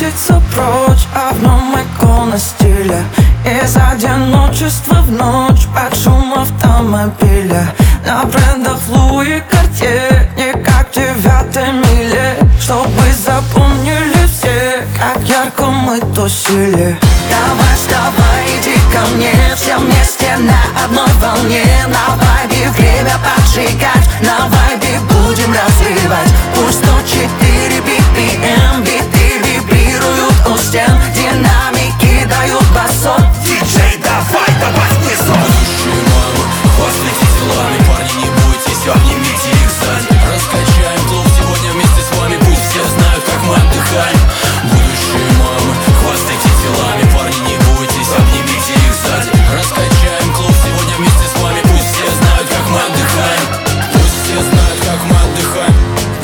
уносится прочь, а в нем икона стиля Из одиночества в ночь под шум автомобиля На брендах Луи Картье, не как девятой миле Чтобы запомнили все, как ярко мы тусили. Давай, вставай, иди ко мне Все вместе на одной волне На вайбе время поджигать На отдыхаем. Пусть все знают, как мы отдыхаем.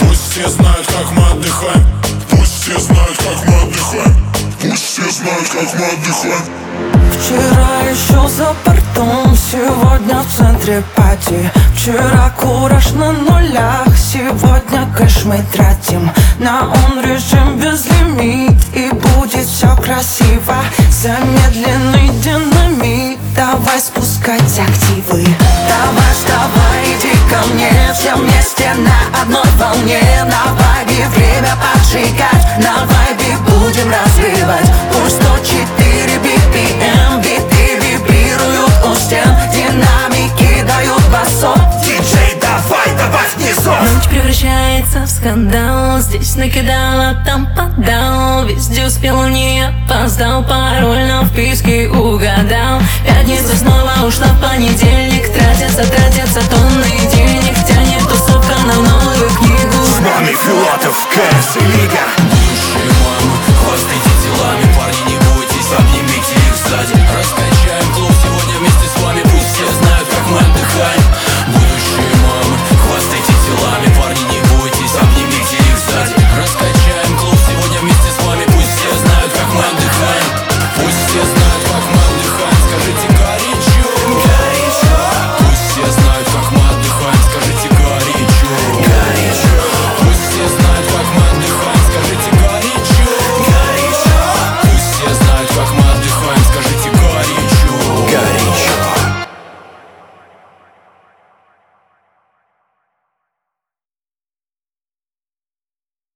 Пусть все знают, как мы отдыхаем. Пусть все знают, как мы отдыхаем. Пусть все знают, как мы отдыхаем. Вчера еще за бортом, сегодня в центре пати. Вчера кураж на нулях, сегодня кэш мы тратим. На он режим без лимит и будет все красиво. Замедленный динамит, давай спускать активы скандал Здесь накидала, там подал. Везде успел, не опоздал Пароль на вписке угадал. Пятница снова ушла в понедельник Тратятся, тратятся тонны денег. Тянет тусовка на новую книгу. С нами Филатов, Кэс и Лига.